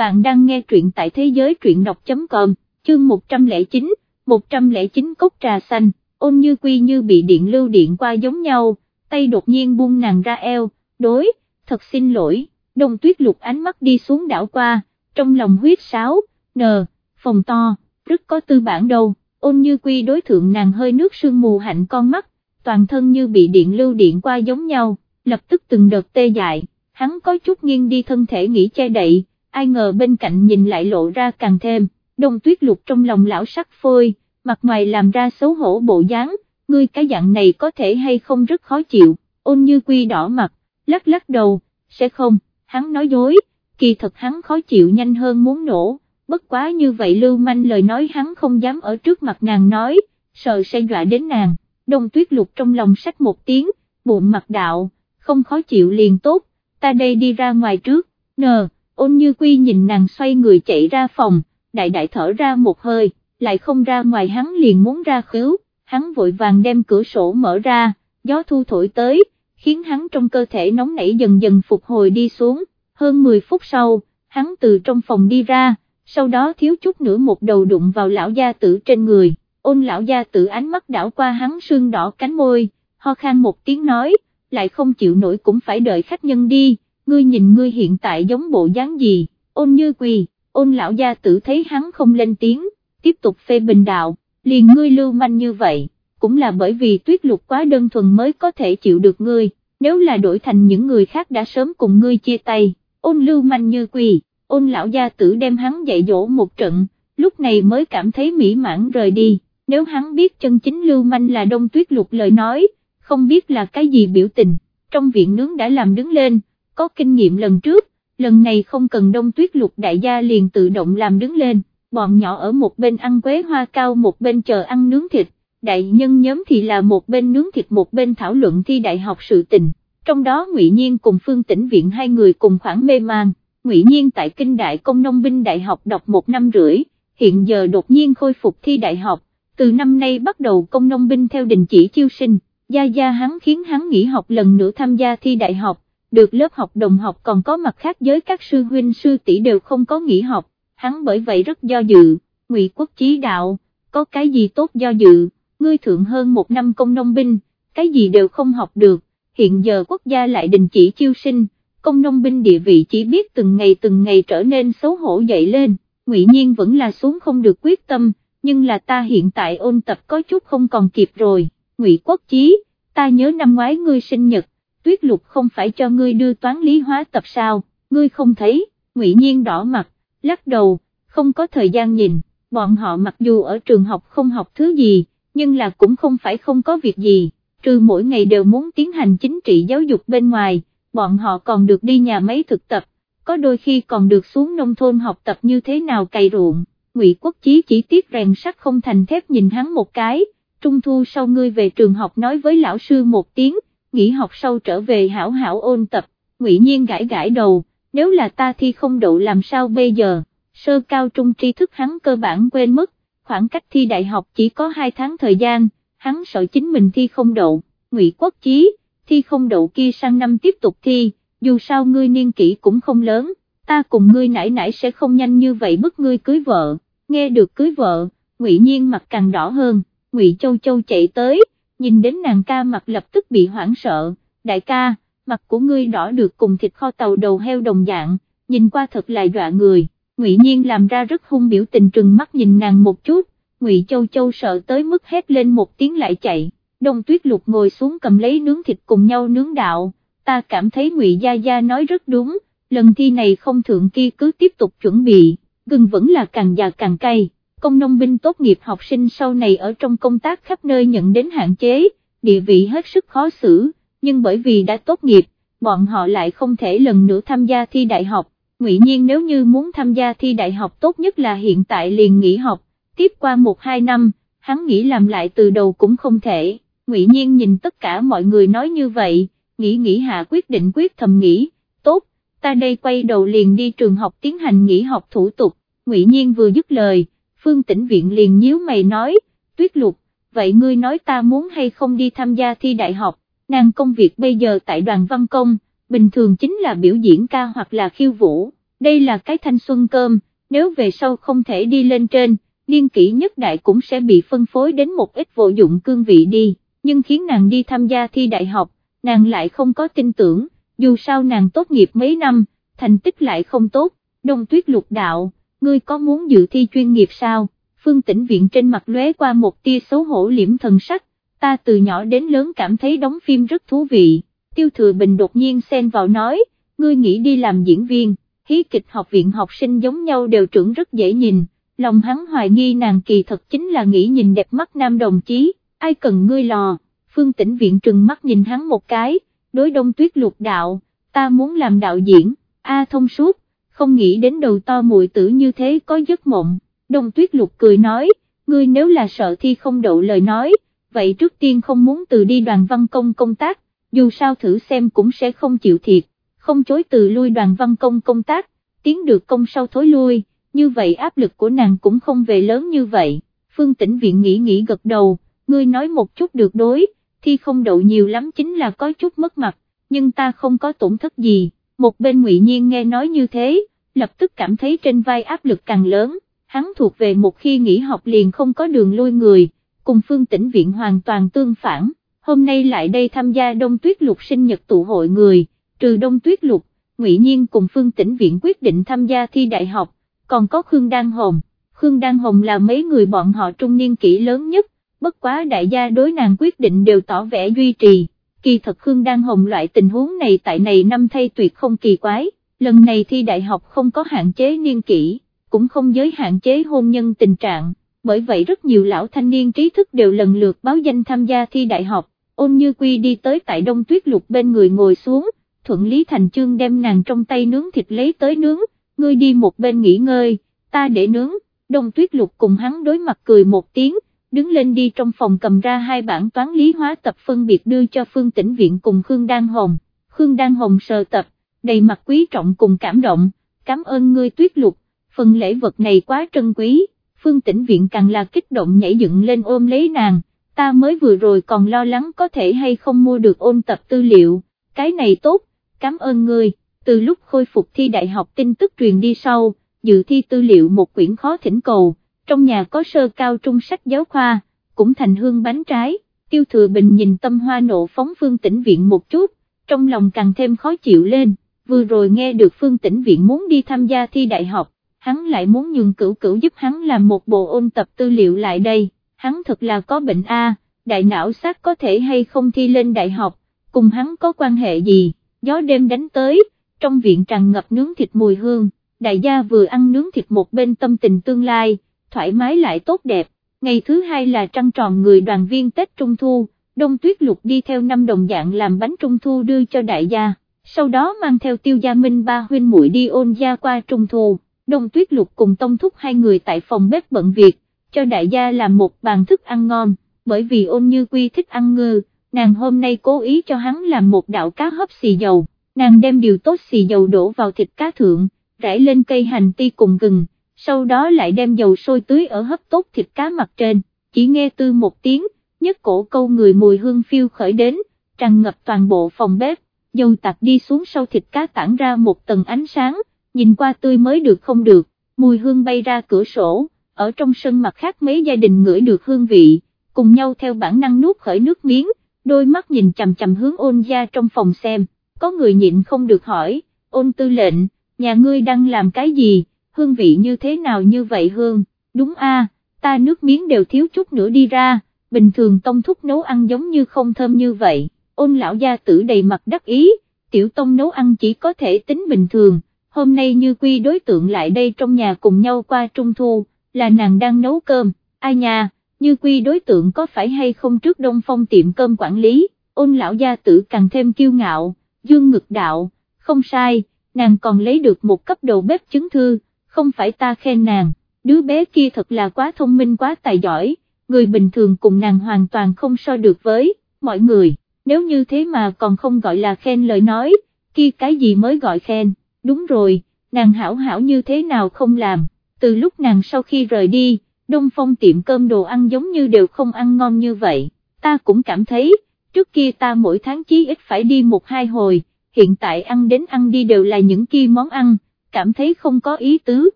bạn đang nghe truyện tại thế giới truyện đọc.com, chương 109, 109 cốc trà xanh, ôn như quy như bị điện lưu điện qua giống nhau, tay đột nhiên buông nàng ra eo, đối, thật xin lỗi, đồng tuyết lục ánh mắt đi xuống đảo qua, trong lòng huyết sáo, nờ, phòng to, rất có tư bản đâu, ôn như quy đối thượng nàng hơi nước sương mù hạnh con mắt, toàn thân như bị điện lưu điện qua giống nhau, lập tức từng đợt tê dại, hắn có chút nghiêng đi thân thể nghĩ che đậy, ai ngờ bên cạnh nhìn lại lộ ra càng thêm, đông tuyết lục trong lòng lão sắc phôi, mặt ngoài làm ra xấu hổ bộ dáng, ngươi cái dạng này có thể hay không rất khó chịu, ôn như quy đỏ mặt, lắc lắc đầu, sẽ không, hắn nói dối, kỳ thật hắn khó chịu nhanh hơn muốn nổ, bất quá như vậy lưu manh lời nói hắn không dám ở trước mặt nàng nói, sợ sẽ dọa đến nàng, đông tuyết lục trong lòng sách một tiếng, bụng mặt đạo, không khó chịu liền tốt, ta đây đi ra ngoài trước, nờ, ôn như quy nhìn nàng xoay người chạy ra phòng, đại đại thở ra một hơi, lại không ra ngoài hắn liền muốn ra khứu, hắn vội vàng đem cửa sổ mở ra, gió thu thổi tới, khiến hắn trong cơ thể nóng nảy dần dần phục hồi đi xuống, hơn 10 phút sau, hắn từ trong phòng đi ra, sau đó thiếu chút nữa một đầu đụng vào lão gia tử trên người, ôn lão gia tử ánh mắt đảo qua hắn sương đỏ cánh môi, ho khan một tiếng nói, lại không chịu nổi cũng phải đợi khách nhân đi, ngươi nhìn ngươi hiện tại giống bộ dáng gì, ôn như quỳ, ôn lão gia tử thấy hắn không lên tiếng, tiếp tục phê bình đạo, liền ngươi lưu manh như vậy, cũng là bởi vì tuyết lục quá đơn thuần mới có thể chịu được ngươi, nếu là đổi thành những người khác đã sớm cùng ngươi chia tay, ôn lưu manh như quỳ, ôn lão gia tử đem hắn dạy dỗ một trận, lúc này mới cảm thấy mỹ mãn rời đi, nếu hắn biết chân chính lưu manh là đông tuyết lục lời nói, không biết là cái gì biểu tình, trong viện nướng đã làm đứng lên, có kinh nghiệm lần trước, lần này không cần đông tuyết lục đại gia liền tự động làm đứng lên, bọn nhỏ ở một bên ăn quế hoa cao một bên chờ ăn nướng thịt, đại nhân nhóm thì là một bên nướng thịt một bên thảo luận thi đại học sự tình, trong đó Ngụy Nhiên cùng Phương Tĩnh Viện hai người cùng khoảng mê mang. Ngụy Nhiên tại Kinh Đại Công Nông binh Đại học đọc một năm rưỡi, hiện giờ đột nhiên khôi phục thi đại học, từ năm nay bắt đầu công nông binh theo đình chỉ chiêu sinh, gia gia hắn khiến hắn nghỉ học lần nữa tham gia thi đại học, được lớp học đồng học còn có mặt khác giới các sư huynh sư tỷ đều không có nghỉ học, hắn bởi vậy rất do dự, ngụy quốc chí đạo, có cái gì tốt do dự, ngươi thượng hơn một năm công nông binh, cái gì đều không học được, hiện giờ quốc gia lại đình chỉ chiêu sinh, công nông binh địa vị chỉ biết từng ngày từng ngày trở nên xấu hổ dậy lên, ngụy nhiên vẫn là xuống không được quyết tâm, nhưng là ta hiện tại ôn tập có chút không còn kịp rồi, ngụy quốc chí, ta nhớ năm ngoái ngươi sinh nhật, tuyết lục không phải cho ngươi đưa toán lý hóa tập sao, ngươi không thấy, ngụy nhiên đỏ mặt, lắc đầu, không có thời gian nhìn, bọn họ mặc dù ở trường học không học thứ gì, nhưng là cũng không phải không có việc gì, trừ mỗi ngày đều muốn tiến hành chính trị giáo dục bên ngoài, bọn họ còn được đi nhà máy thực tập, có đôi khi còn được xuống nông thôn học tập như thế nào cày ruộng, ngụy quốc chí chỉ tiếc rèn sắt không thành thép nhìn hắn một cái, trung thu sau ngươi về trường học nói với lão sư một tiếng, nghỉ học sau trở về hảo hảo ôn tập, ngụy nhiên gãi gãi đầu, nếu là ta thi không đậu làm sao bây giờ, sơ cao trung tri thức hắn cơ bản quên mất, khoảng cách thi đại học chỉ có 2 tháng thời gian, hắn sợ chính mình thi không đậu, ngụy quốc chí, thi không đậu kia sang năm tiếp tục thi, dù sao ngươi niên kỷ cũng không lớn, ta cùng ngươi nãy nãy sẽ không nhanh như vậy bức ngươi cưới vợ, nghe được cưới vợ, ngụy nhiên mặt càng đỏ hơn, ngụy châu châu chạy tới, nhìn đến nàng ca mặt lập tức bị hoảng sợ, đại ca, mặt của ngươi đỏ được cùng thịt kho tàu đầu heo đồng dạng, nhìn qua thật là dọa người, ngụy nhiên làm ra rất hung biểu tình trừng mắt nhìn nàng một chút, ngụy châu châu sợ tới mức hét lên một tiếng lại chạy, đông tuyết lục ngồi xuống cầm lấy nướng thịt cùng nhau nướng đạo, ta cảm thấy ngụy gia gia nói rất đúng, lần thi này không thượng kia cứ tiếp tục chuẩn bị, gừng vẫn là càng già càng cay công nông binh tốt nghiệp học sinh sau này ở trong công tác khắp nơi nhận đến hạn chế, địa vị hết sức khó xử, nhưng bởi vì đã tốt nghiệp, bọn họ lại không thể lần nữa tham gia thi đại học, ngụy nhiên nếu như muốn tham gia thi đại học tốt nhất là hiện tại liền nghỉ học, tiếp qua 1-2 năm, hắn nghĩ làm lại từ đầu cũng không thể, ngụy nhiên nhìn tất cả mọi người nói như vậy, nghĩ nghĩ hạ quyết định quyết thầm nghĩ, tốt, ta đây quay đầu liền đi trường học tiến hành nghỉ học thủ tục, ngụy nhiên vừa dứt lời Phương Tĩnh Viện liền nhíu mày nói, tuyết lục, vậy ngươi nói ta muốn hay không đi tham gia thi đại học, nàng công việc bây giờ tại đoàn văn công, bình thường chính là biểu diễn ca hoặc là khiêu vũ, đây là cái thanh xuân cơm, nếu về sau không thể đi lên trên, niên kỷ nhất đại cũng sẽ bị phân phối đến một ít vô dụng cương vị đi, nhưng khiến nàng đi tham gia thi đại học, nàng lại không có tin tưởng, dù sao nàng tốt nghiệp mấy năm, thành tích lại không tốt, đông tuyết lục đạo, ngươi có muốn dự thi chuyên nghiệp sao, phương tĩnh viện trên mặt lóe qua một tia xấu hổ liễm thần sắc, ta từ nhỏ đến lớn cảm thấy đóng phim rất thú vị, tiêu thừa bình đột nhiên xen vào nói, ngươi nghĩ đi làm diễn viên, hí kịch học viện học sinh giống nhau đều trưởng rất dễ nhìn, lòng hắn hoài nghi nàng kỳ thật chính là nghĩ nhìn đẹp mắt nam đồng chí, ai cần ngươi lò, phương tĩnh viện trừng mắt nhìn hắn một cái, đối đông tuyết lục đạo, ta muốn làm đạo diễn, a thông suốt, không nghĩ đến đầu to muội tử như thế có giấc mộng, đông tuyết lục cười nói, ngươi nếu là sợ thi không đậu lời nói, vậy trước tiên không muốn từ đi đoàn văn công công tác, dù sao thử xem cũng sẽ không chịu thiệt, không chối từ lui đoàn văn công công tác, tiến được công sau thối lui, như vậy áp lực của nàng cũng không về lớn như vậy, phương tĩnh viện nghĩ nghĩ gật đầu, ngươi nói một chút được đối, thi không đậu nhiều lắm chính là có chút mất mặt, nhưng ta không có tổn thất gì, một bên ngụy Nhiên nghe nói như thế, lập tức cảm thấy trên vai áp lực càng lớn, hắn thuộc về một khi nghỉ học liền không có đường lui người, cùng phương tĩnh viện hoàn toàn tương phản, hôm nay lại đây tham gia đông tuyết lục sinh nhật tụ hội người, trừ đông tuyết lục, ngụy Nhiên cùng phương tĩnh viện quyết định tham gia thi đại học, còn có Khương Đan Hồng, Khương Đan Hồng là mấy người bọn họ trung niên kỹ lớn nhất, bất quá đại gia đối nàng quyết định đều tỏ vẻ duy trì, kỳ thật Khương Đan Hồng loại tình huống này tại này năm thay tuyệt không kỳ quái, lần này thi đại học không có hạn chế niên kỷ, cũng không giới hạn chế hôn nhân tình trạng, bởi vậy rất nhiều lão thanh niên trí thức đều lần lượt báo danh tham gia thi đại học, ôn như quy đi tới tại đông tuyết lục bên người ngồi xuống, thuận lý thành chương đem nàng trong tay nướng thịt lấy tới nướng, ngươi đi một bên nghỉ ngơi, ta để nướng, đông tuyết lục cùng hắn đối mặt cười một tiếng, đứng lên đi trong phòng cầm ra hai bản toán lý hóa tập phân biệt đưa cho Phương Tĩnh Viện cùng Khương Đan Hồng, Khương Đan Hồng sờ tập, đầy mặt quý trọng cùng cảm động, cảm ơn ngươi tuyết lục, phần lễ vật này quá trân quý, Phương Tĩnh Viện càng là kích động nhảy dựng lên ôm lấy nàng, ta mới vừa rồi còn lo lắng có thể hay không mua được ôn tập tư liệu, cái này tốt, cảm ơn ngươi, từ lúc khôi phục thi đại học tin tức truyền đi sau, dự thi tư liệu một quyển khó thỉnh cầu, trong nhà có sơ cao trung sách giáo khoa, cũng thành hương bánh trái, tiêu thừa bình nhìn tâm hoa nộ phóng phương tĩnh viện một chút, trong lòng càng thêm khó chịu lên, vừa rồi nghe được phương tĩnh viện muốn đi tham gia thi đại học, hắn lại muốn nhường cửu cửu giúp hắn làm một bộ ôn tập tư liệu lại đây, hắn thật là có bệnh A, đại não xác có thể hay không thi lên đại học, cùng hắn có quan hệ gì, gió đêm đánh tới, trong viện tràn ngập nướng thịt mùi hương, đại gia vừa ăn nướng thịt một bên tâm tình tương lai, thoải mái lại tốt đẹp, ngày thứ hai là trăng tròn người đoàn viên Tết Trung Thu, Đông Tuyết Lục đi theo năm đồng dạng làm bánh Trung Thu đưa cho đại gia, sau đó mang theo tiêu gia minh ba huynh muội đi ôn gia qua Trung Thu, Đông Tuyết Lục cùng Tông Thúc hai người tại phòng bếp bận việc, cho đại gia làm một bàn thức ăn ngon, bởi vì ôn như quy thích ăn ngư, nàng hôm nay cố ý cho hắn làm một đạo cá hấp xì dầu, nàng đem điều tốt xì dầu đổ vào thịt cá thượng, rải lên cây hành ti cùng gừng, sau đó lại đem dầu sôi tưới ở hấp tốt thịt cá mặt trên, chỉ nghe tư một tiếng, nhất cổ câu người mùi hương phiêu khởi đến, tràn ngập toàn bộ phòng bếp, dầu tạt đi xuống sau thịt cá tản ra một tầng ánh sáng, nhìn qua tươi mới được không được, mùi hương bay ra cửa sổ, ở trong sân mặt khác mấy gia đình ngửi được hương vị, cùng nhau theo bản năng nuốt khởi nước miếng, đôi mắt nhìn chằm chằm hướng ôn gia trong phòng xem, có người nhịn không được hỏi, ôn tư lệnh, nhà ngươi đang làm cái gì, hương vị như thế nào như vậy hương, đúng a, ta nước miếng đều thiếu chút nữa đi ra, bình thường tông thúc nấu ăn giống như không thơm như vậy, ôn lão gia tử đầy mặt đắc ý, tiểu tông nấu ăn chỉ có thể tính bình thường, hôm nay như quy đối tượng lại đây trong nhà cùng nhau qua trung thu, là nàng đang nấu cơm, ai nhà, như quy đối tượng có phải hay không trước đông phong tiệm cơm quản lý, ôn lão gia tử càng thêm kiêu ngạo, dương ngực đạo, không sai, nàng còn lấy được một cấp đầu bếp chứng thư, không phải ta khen nàng, đứa bé kia thật là quá thông minh quá tài giỏi, người bình thường cùng nàng hoàn toàn không so được với, mọi người, nếu như thế mà còn không gọi là khen lời nói, kia cái gì mới gọi khen, đúng rồi, nàng hảo hảo như thế nào không làm, từ lúc nàng sau khi rời đi, Đông Phong tiệm cơm đồ ăn giống như đều không ăn ngon như vậy, ta cũng cảm thấy, trước kia ta mỗi tháng chí ít phải đi một hai hồi, hiện tại ăn đến ăn đi đều là những kia món ăn, cảm thấy không có ý tứ,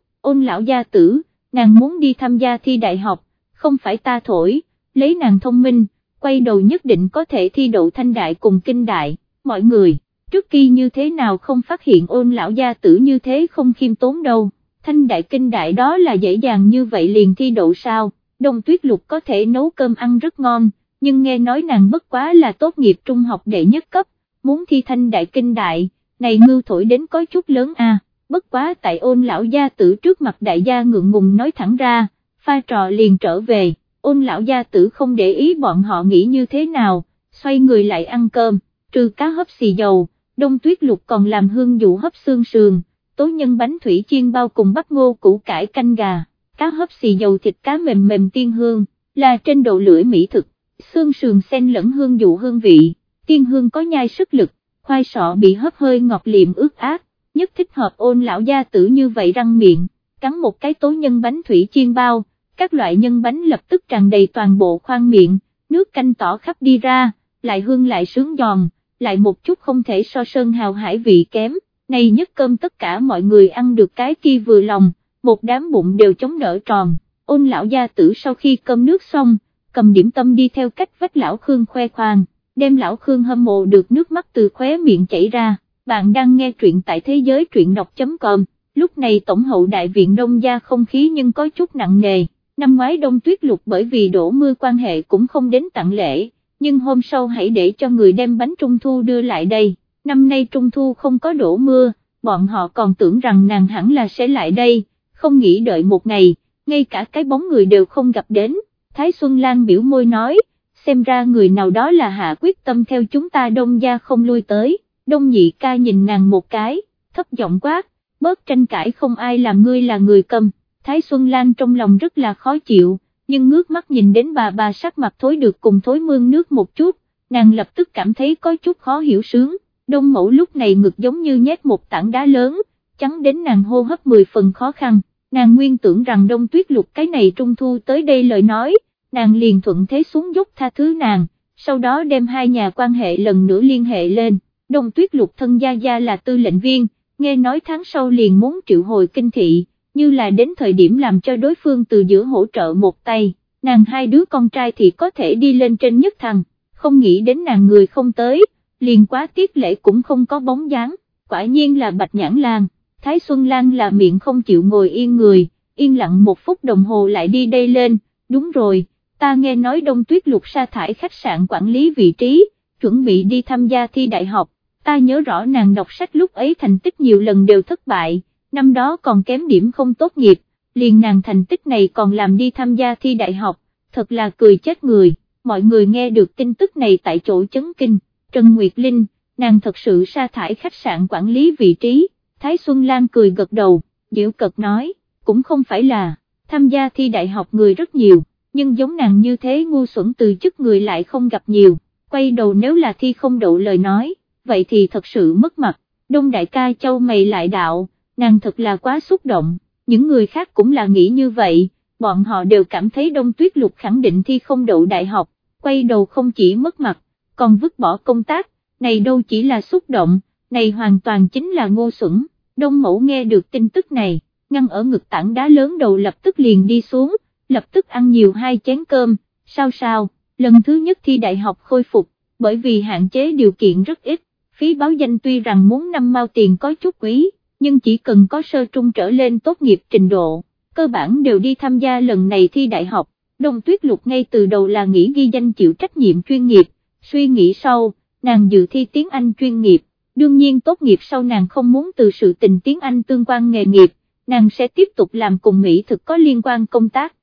ôn lão gia tử, nàng muốn đi tham gia thi đại học, không phải ta thổi, lấy nàng thông minh, quay đầu nhất định có thể thi đậu thanh đại cùng kinh đại, mọi người, trước khi như thế nào không phát hiện ôn lão gia tử như thế không khiêm tốn đâu, thanh đại kinh đại đó là dễ dàng như vậy liền thi đậu sao, đông tuyết lục có thể nấu cơm ăn rất ngon, nhưng nghe nói nàng bất quá là tốt nghiệp trung học đệ nhất cấp, muốn thi thanh đại kinh đại, này ngưu thổi đến có chút lớn a. bất quá tại ôn lão gia tử trước mặt đại gia ngượng ngùng nói thẳng ra, pha trò liền trở về, ôn lão gia tử không để ý bọn họ nghĩ như thế nào, xoay người lại ăn cơm, trừ cá hấp xì dầu, đông tuyết lục còn làm hương dụ hấp xương sườn, tố nhân bánh thủy chiên bao cùng bắp ngô củ cải canh gà, cá hấp xì dầu thịt cá mềm mềm tiên hương, là trên độ lưỡi mỹ thực, xương sườn xen lẫn hương dụ hương vị, tiên hương có nhai sức lực, khoai sọ bị hấp hơi ngọt liệm ướt át, nhất thích hợp ôn lão gia tử như vậy răng miệng, cắn một cái tố nhân bánh thủy chiên bao, các loại nhân bánh lập tức tràn đầy toàn bộ khoang miệng, nước canh tỏ khắp đi ra, lại hương lại sướng giòn, lại một chút không thể so sơn hào hải vị kém, này nhất cơm tất cả mọi người ăn được cái kia vừa lòng, một đám bụng đều chống đỡ tròn, ôn lão gia tử sau khi cơm nước xong, cầm điểm tâm đi theo cách vách lão Khương khoe khoang, đem lão Khương hâm mộ được nước mắt từ khóe miệng chảy ra, bạn đang nghe truyện tại thế giới truyện đọc.com, lúc này Tổng hậu Đại viện Đông Gia không khí nhưng có chút nặng nề, năm ngoái đông tuyết lục bởi vì đổ mưa quan hệ cũng không đến tặng lễ, nhưng hôm sau hãy để cho người đem bánh trung thu đưa lại đây, năm nay trung thu không có đổ mưa, bọn họ còn tưởng rằng nàng hẳn là sẽ lại đây, không nghĩ đợi một ngày, ngay cả cái bóng người đều không gặp đến, Thái Xuân Lan biểu môi nói, xem ra người nào đó là hạ quyết tâm theo chúng ta đông gia không lui tới, đông nhị ca nhìn nàng một cái, thấp giọng quát, bớt tranh cãi không ai làm ngươi là người cầm, Thái Xuân Lan trong lòng rất là khó chịu, nhưng ngước mắt nhìn đến bà bà sắc mặt thối được cùng thối mương nước một chút, nàng lập tức cảm thấy có chút khó hiểu sướng, đông mẫu lúc này ngực giống như nhét một tảng đá lớn, chắn đến nàng hô hấp 10 phần khó khăn, nàng nguyên tưởng rằng đông tuyết lục cái này trung thu tới đây lời nói, nàng liền thuận thế xuống dốc tha thứ nàng, sau đó đem hai nhà quan hệ lần nữa liên hệ lên, đông tuyết lục thân gia gia là tư lệnh viên, nghe nói tháng sau liền muốn triệu hồi kinh thị, như là đến thời điểm làm cho đối phương từ giữa hỗ trợ một tay, nàng hai đứa con trai thì có thể đi lên trên nhất thằng, không nghĩ đến nàng người không tới, liền quá tiết lễ cũng không có bóng dáng, quả nhiên là bạch nhãn lan, Thái Xuân Lan là miệng không chịu ngồi yên người, yên lặng một phút đồng hồ lại đi đây lên, đúng rồi, ta nghe nói đông tuyết lục sa thải khách sạn quản lý vị trí, chuẩn bị đi tham gia thi đại học, ta nhớ rõ nàng đọc sách lúc ấy thành tích nhiều lần đều thất bại, năm đó còn kém điểm không tốt nghiệp, liền nàng thành tích này còn làm đi tham gia thi đại học, thật là cười chết người, mọi người nghe được tin tức này tại chỗ chấn kinh, Trần Nguyệt Linh, nàng thật sự sa thải khách sạn quản lý vị trí, Thái Xuân Lan cười gật đầu, Diễu cật nói, cũng không phải là, tham gia thi đại học người rất nhiều, nhưng giống nàng như thế ngu xuẩn từ chức người lại không gặp nhiều, quay đầu nếu là thi không đậu lời nói, vậy thì thật sự mất mặt, đông đại ca châu mày lại đạo, nàng thật là quá xúc động, những người khác cũng là nghĩ như vậy, bọn họ đều cảm thấy đông tuyết lục khẳng định thi không đậu đại học, quay đầu không chỉ mất mặt, còn vứt bỏ công tác, này đâu chỉ là xúc động, này hoàn toàn chính là ngô xuẩn, đông mẫu nghe được tin tức này, ngăn ở ngực tảng đá lớn đầu lập tức liền đi xuống, lập tức ăn nhiều hai chén cơm, sao sao, lần thứ nhất thi đại học khôi phục, bởi vì hạn chế điều kiện rất ít, phí báo danh tuy rằng muốn năm mao tiền có chút quý, nhưng chỉ cần có sơ trung trở lên tốt nghiệp trình độ, cơ bản đều đi tham gia lần này thi đại học, Đông Tuyết Lục ngay từ đầu là nghĩ ghi danh chịu trách nhiệm chuyên nghiệp, suy nghĩ sau, nàng dự thi tiếng Anh chuyên nghiệp, đương nhiên tốt nghiệp sau nàng không muốn từ sự tình tiếng Anh tương quan nghề nghiệp, nàng sẽ tiếp tục làm cùng Mỹ thực có liên quan công tác.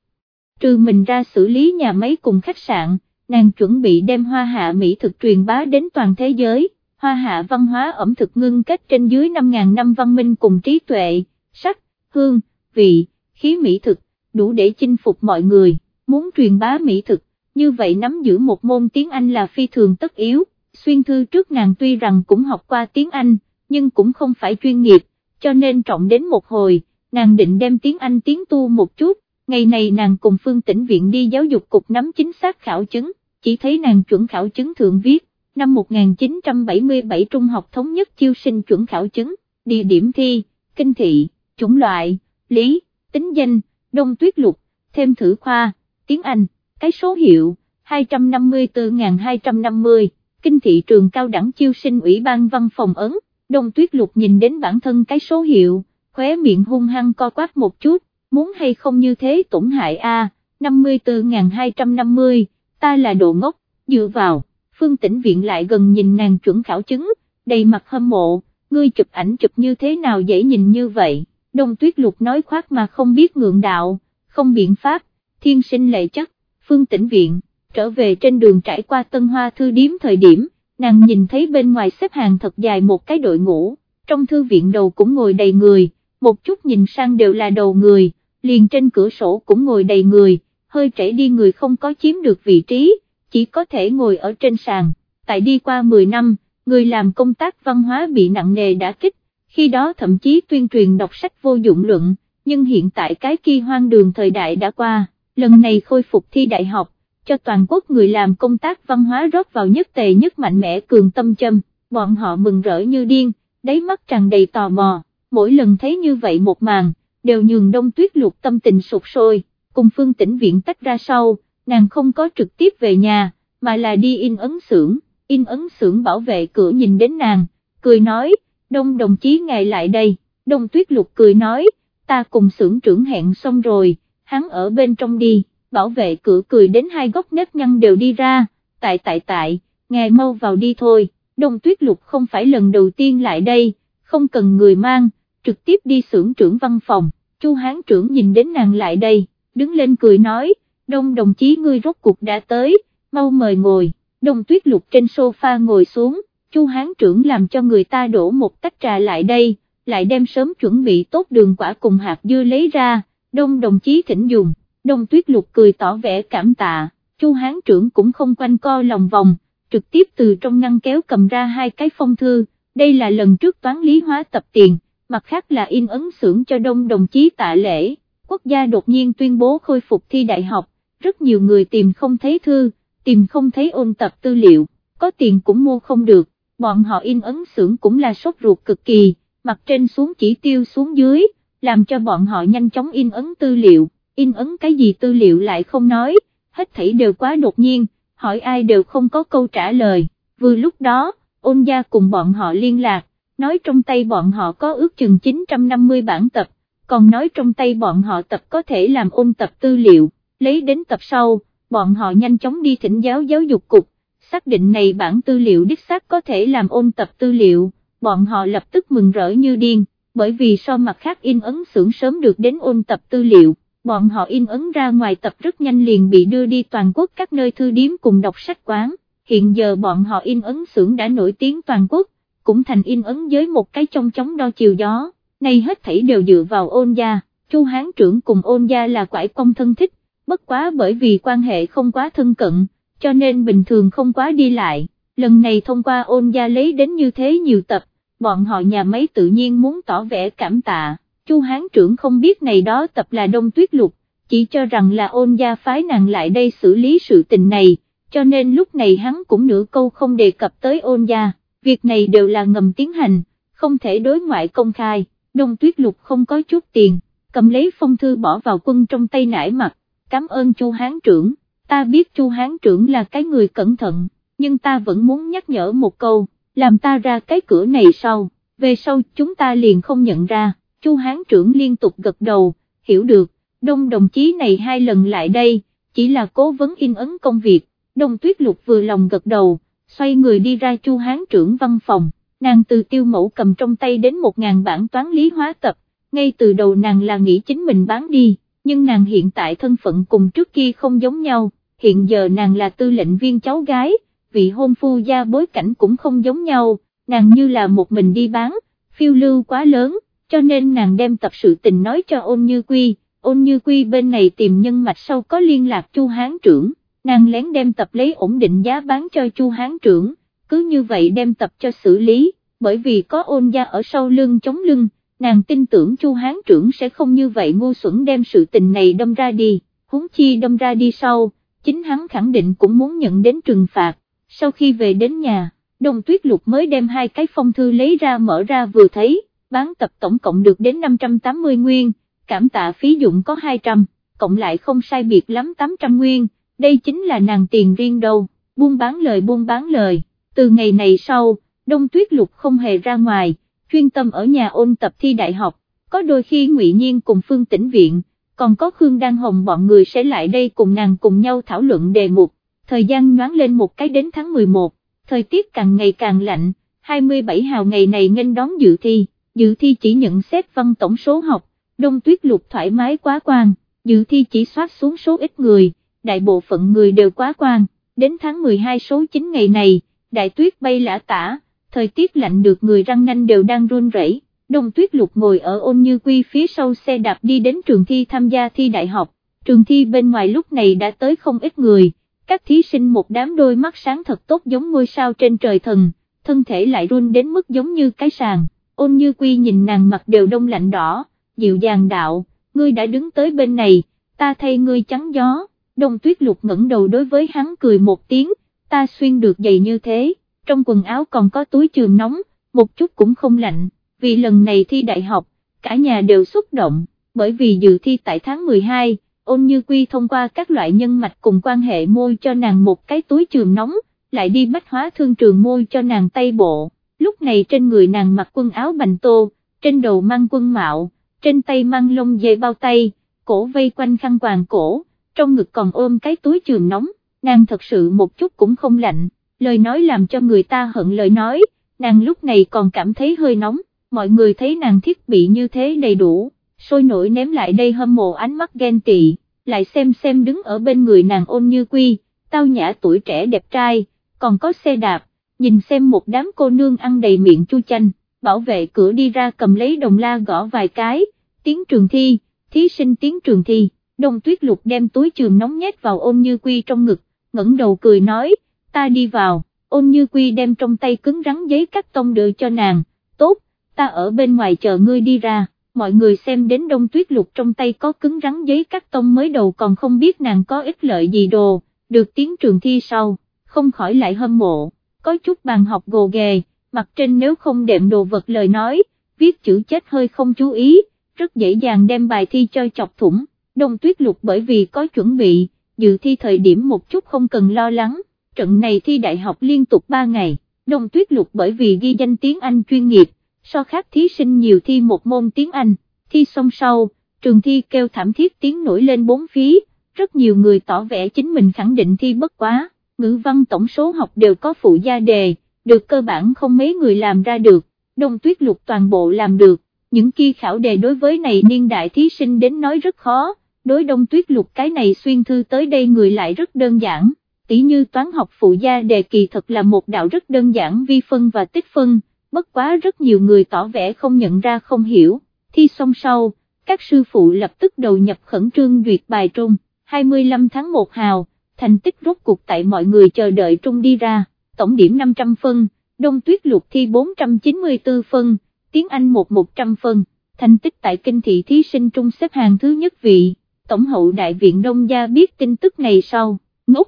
Trừ mình ra xử lý nhà máy cùng khách sạn, nàng chuẩn bị đem hoa hạ Mỹ thực truyền bá đến toàn thế giới hoa hạ văn hóa ẩm thực ngưng kết trên dưới 5.000 năm văn minh cùng trí tuệ, sắc, hương, vị, khí mỹ thực, đủ để chinh phục mọi người, muốn truyền bá mỹ thực, như vậy nắm giữ một môn tiếng Anh là phi thường tất yếu, xuyên thư trước nàng tuy rằng cũng học qua tiếng Anh, nhưng cũng không phải chuyên nghiệp, cho nên trọng đến một hồi, nàng định đem tiếng Anh tiến tu một chút, ngày này nàng cùng phương tỉnh viện đi giáo dục cục nắm chính xác khảo chứng, chỉ thấy nàng chuẩn khảo chứng thượng viết năm 1977 Trung học thống nhất chiêu sinh chuẩn khảo chứng, địa điểm thi, kinh thị, chủng loại, lý, tính danh, đông tuyết lục, thêm thử khoa, tiếng Anh, cái số hiệu, 254.250, kinh thị trường cao đẳng chiêu sinh ủy ban văn phòng ấn, đông tuyết lục nhìn đến bản thân cái số hiệu, khóe miệng hung hăng co quát một chút, muốn hay không như thế tổn hại a 54.250, ta là đồ ngốc, dựa vào, phương tĩnh viện lại gần nhìn nàng chuẩn khảo chứng, đầy mặt hâm mộ, ngươi chụp ảnh chụp như thế nào dễ nhìn như vậy, đông tuyết lục nói khoác mà không biết ngượng đạo, không biện pháp, thiên sinh lệ chất, phương tĩnh viện, trở về trên đường trải qua tân hoa thư điếm thời điểm, nàng nhìn thấy bên ngoài xếp hàng thật dài một cái đội ngũ, trong thư viện đầu cũng ngồi đầy người, một chút nhìn sang đều là đầu người, liền trên cửa sổ cũng ngồi đầy người, hơi trễ đi người không có chiếm được vị trí, chỉ có thể ngồi ở trên sàn, tại đi qua 10 năm, người làm công tác văn hóa bị nặng nề đã kích, khi đó thậm chí tuyên truyền đọc sách vô dụng luận, nhưng hiện tại cái kia hoang đường thời đại đã qua, lần này khôi phục thi đại học, cho toàn quốc người làm công tác văn hóa rót vào nhất tề nhất mạnh mẽ cường tâm châm, bọn họ mừng rỡ như điên, đáy mắt tràn đầy tò mò, mỗi lần thấy như vậy một màn, đều nhường đông tuyết lục tâm tình sụp sôi, cùng phương tĩnh viện tách ra sau, nàng không có trực tiếp về nhà, mà là đi in ấn xưởng, in ấn xưởng bảo vệ cửa nhìn đến nàng, cười nói, đông đồng chí ngài lại đây, đông tuyết lục cười nói, ta cùng xưởng trưởng hẹn xong rồi, hắn ở bên trong đi, bảo vệ cửa cười đến hai góc nếp nhăn đều đi ra, tại tại tại, ngài mau vào đi thôi, đông tuyết lục không phải lần đầu tiên lại đây, không cần người mang, trực tiếp đi xưởng trưởng văn phòng, chu hán trưởng nhìn đến nàng lại đây, đứng lên cười nói, đông đồng chí ngươi rốt cuộc đã tới, mau mời ngồi, đông tuyết lục trên sofa ngồi xuống, chu hán trưởng làm cho người ta đổ một tách trà lại đây, lại đem sớm chuẩn bị tốt đường quả cùng hạt dưa lấy ra, đông đồng chí thỉnh dùng, đông tuyết lục cười tỏ vẻ cảm tạ, chu hán trưởng cũng không quanh co lòng vòng, trực tiếp từ trong ngăn kéo cầm ra hai cái phong thư, đây là lần trước toán lý hóa tập tiền, mặt khác là in ấn xưởng cho đông đồng chí tạ lễ, quốc gia đột nhiên tuyên bố khôi phục thi đại học, rất nhiều người tìm không thấy thư, tìm không thấy ôn tập tư liệu, có tiền cũng mua không được, bọn họ in ấn xưởng cũng là sốt ruột cực kỳ, mặt trên xuống chỉ tiêu xuống dưới, làm cho bọn họ nhanh chóng in ấn tư liệu, in ấn cái gì tư liệu lại không nói, hết thảy đều quá đột nhiên, hỏi ai đều không có câu trả lời, vừa lúc đó, ôn gia cùng bọn họ liên lạc, nói trong tay bọn họ có ước chừng 950 bản tập, còn nói trong tay bọn họ tập có thể làm ôn tập tư liệu, lấy đến tập sau, bọn họ nhanh chóng đi thỉnh giáo giáo dục cục, xác định này bản tư liệu đích xác có thể làm ôn tập tư liệu, bọn họ lập tức mừng rỡ như điên, bởi vì so mặt khác in ấn xưởng sớm được đến ôn tập tư liệu, bọn họ in ấn ra ngoài tập rất nhanh liền bị đưa đi toàn quốc các nơi thư điếm cùng đọc sách quán, hiện giờ bọn họ in ấn xưởng đã nổi tiếng toàn quốc, cũng thành in ấn với một cái trong chóng đo chiều gió, nay hết thảy đều dựa vào ôn gia, chu hán trưởng cùng ôn gia là quải công thân thích, bất quá bởi vì quan hệ không quá thân cận, cho nên bình thường không quá đi lại, lần này thông qua ôn gia lấy đến như thế nhiều tập, bọn họ nhà máy tự nhiên muốn tỏ vẻ cảm tạ, chu hán trưởng không biết này đó tập là đông tuyết lục, chỉ cho rằng là ôn gia phái nàng lại đây xử lý sự tình này, cho nên lúc này hắn cũng nửa câu không đề cập tới ôn gia, việc này đều là ngầm tiến hành, không thể đối ngoại công khai, đông tuyết lục không có chút tiền, cầm lấy phong thư bỏ vào quân trong tay nải mặt, cảm ơn chu hán trưởng, ta biết chu hán trưởng là cái người cẩn thận, nhưng ta vẫn muốn nhắc nhở một câu, làm ta ra cái cửa này sau, về sau chúng ta liền không nhận ra, chu hán trưởng liên tục gật đầu, hiểu được, đông đồng chí này hai lần lại đây, chỉ là cố vấn in ấn công việc, đông tuyết lục vừa lòng gật đầu, xoay người đi ra chu hán trưởng văn phòng, nàng từ tiêu mẫu cầm trong tay đến một ngàn bản toán lý hóa tập, ngay từ đầu nàng là nghĩ chính mình bán đi, nhưng nàng hiện tại thân phận cùng trước kia không giống nhau, hiện giờ nàng là tư lệnh viên cháu gái, vị hôn phu gia bối cảnh cũng không giống nhau, nàng như là một mình đi bán, phiêu lưu quá lớn, cho nên nàng đem tập sự tình nói cho ôn như quy, ôn như quy bên này tìm nhân mạch sau có liên lạc chu hán trưởng, nàng lén đem tập lấy ổn định giá bán cho chu hán trưởng, cứ như vậy đem tập cho xử lý, bởi vì có ôn gia ở sau lưng chống lưng, nàng tin tưởng chu hán trưởng sẽ không như vậy ngu xuẩn đem sự tình này đâm ra đi, huống chi đâm ra đi sau, chính hắn khẳng định cũng muốn nhận đến trừng phạt, sau khi về đến nhà, đồng tuyết lục mới đem hai cái phong thư lấy ra mở ra vừa thấy, bán tập tổng cộng được đến 580 nguyên, cảm tạ phí dụng có 200, cộng lại không sai biệt lắm 800 nguyên, đây chính là nàng tiền riêng đâu, buôn bán lời buôn bán lời, từ ngày này sau, đông tuyết lục không hề ra ngoài, chuyên tâm ở nhà ôn tập thi đại học, có đôi khi ngụy Nhiên cùng Phương Tĩnh Viện, còn có Khương Đan Hồng bọn người sẽ lại đây cùng nàng cùng nhau thảo luận đề mục, thời gian nhoáng lên một cái đến tháng 11, thời tiết càng ngày càng lạnh, 27 hào ngày này nghênh đón dự thi, dự thi chỉ nhận xét văn tổng số học, đông tuyết lục thoải mái quá quan, dự thi chỉ soát xuống số ít người, đại bộ phận người đều quá quan, đến tháng 12 số 9 ngày này, đại tuyết bay lã tả, thời tiết lạnh được người răng nanh đều đang run rẩy. Đông Tuyết Lục ngồi ở ôn như quy phía sau xe đạp đi đến trường thi tham gia thi đại học, trường thi bên ngoài lúc này đã tới không ít người, các thí sinh một đám đôi mắt sáng thật tốt giống ngôi sao trên trời thần, thân thể lại run đến mức giống như cái sàn, ôn như quy nhìn nàng mặt đều đông lạnh đỏ, dịu dàng đạo, ngươi đã đứng tới bên này, ta thay ngươi trắng gió, đông tuyết lục ngẩng đầu đối với hắn cười một tiếng, ta xuyên được giày như thế, trong quần áo còn có túi trường nóng, một chút cũng không lạnh, vì lần này thi đại học, cả nhà đều xúc động, bởi vì dự thi tại tháng 12, ôn như quy thông qua các loại nhân mạch cùng quan hệ môi cho nàng một cái túi trường nóng, lại đi bách hóa thương trường môi cho nàng tây bộ, lúc này trên người nàng mặc quần áo bành tô, trên đầu mang quân mạo, trên tay mang lông dê bao tay, cổ vây quanh khăn quàng cổ, trong ngực còn ôm cái túi trường nóng, nàng thật sự một chút cũng không lạnh, lời nói làm cho người ta hận lời nói, nàng lúc này còn cảm thấy hơi nóng, mọi người thấy nàng thiết bị như thế đầy đủ, sôi nổi ném lại đây hâm mộ ánh mắt ghen tị, lại xem xem đứng ở bên người nàng ôn như quy, tao nhã tuổi trẻ đẹp trai, còn có xe đạp, nhìn xem một đám cô nương ăn đầy miệng chu chanh, bảo vệ cửa đi ra cầm lấy đồng la gõ vài cái, tiếng trường thi, thí sinh tiếng trường thi, đông tuyết lục đem túi trường nóng nhét vào ôn như quy trong ngực, ngẩng đầu cười nói, ta đi vào, ôn như quy đem trong tay cứng rắn giấy cắt tông đưa cho nàng, tốt, ta ở bên ngoài chờ ngươi đi ra, mọi người xem đến đông tuyết lục trong tay có cứng rắn giấy cắt tông mới đầu còn không biết nàng có ích lợi gì đồ, được tiếng trường thi sau, không khỏi lại hâm mộ, có chút bàn học gồ ghề, mặt trên nếu không đệm đồ vật lời nói, viết chữ chết hơi không chú ý, rất dễ dàng đem bài thi cho chọc thủng, đông tuyết lục bởi vì có chuẩn bị, dự thi thời điểm một chút không cần lo lắng, trận này thi đại học liên tục 3 ngày, đông tuyết lục bởi vì ghi danh tiếng Anh chuyên nghiệp, so khác thí sinh nhiều thi một môn tiếng Anh, thi xong sau, trường thi kêu thảm thiết tiếng nổi lên bốn phí, rất nhiều người tỏ vẻ chính mình khẳng định thi bất quá, ngữ văn tổng số học đều có phụ gia đề, được cơ bản không mấy người làm ra được, đông tuyết lục toàn bộ làm được, những kia khảo đề đối với này niên đại thí sinh đến nói rất khó, đối đông tuyết lục cái này xuyên thư tới đây người lại rất đơn giản, tỉ như toán học phụ gia đề kỳ thật là một đạo rất đơn giản vi phân và tích phân bất quá rất nhiều người tỏ vẻ không nhận ra không hiểu, thi xong sau, các sư phụ lập tức đầu nhập khẩn trương duyệt bài trung, 25 tháng 1 hào, thành tích rốt cuộc tại mọi người chờ đợi trung đi ra, tổng điểm 500 phân, đông tuyết lục thi 494 phân, tiếng Anh 1 100 phân, thành tích tại kinh thị thí sinh trung xếp hàng thứ nhất vị, tổng hậu đại viện Đông Gia biết tin tức này sau, ngốc.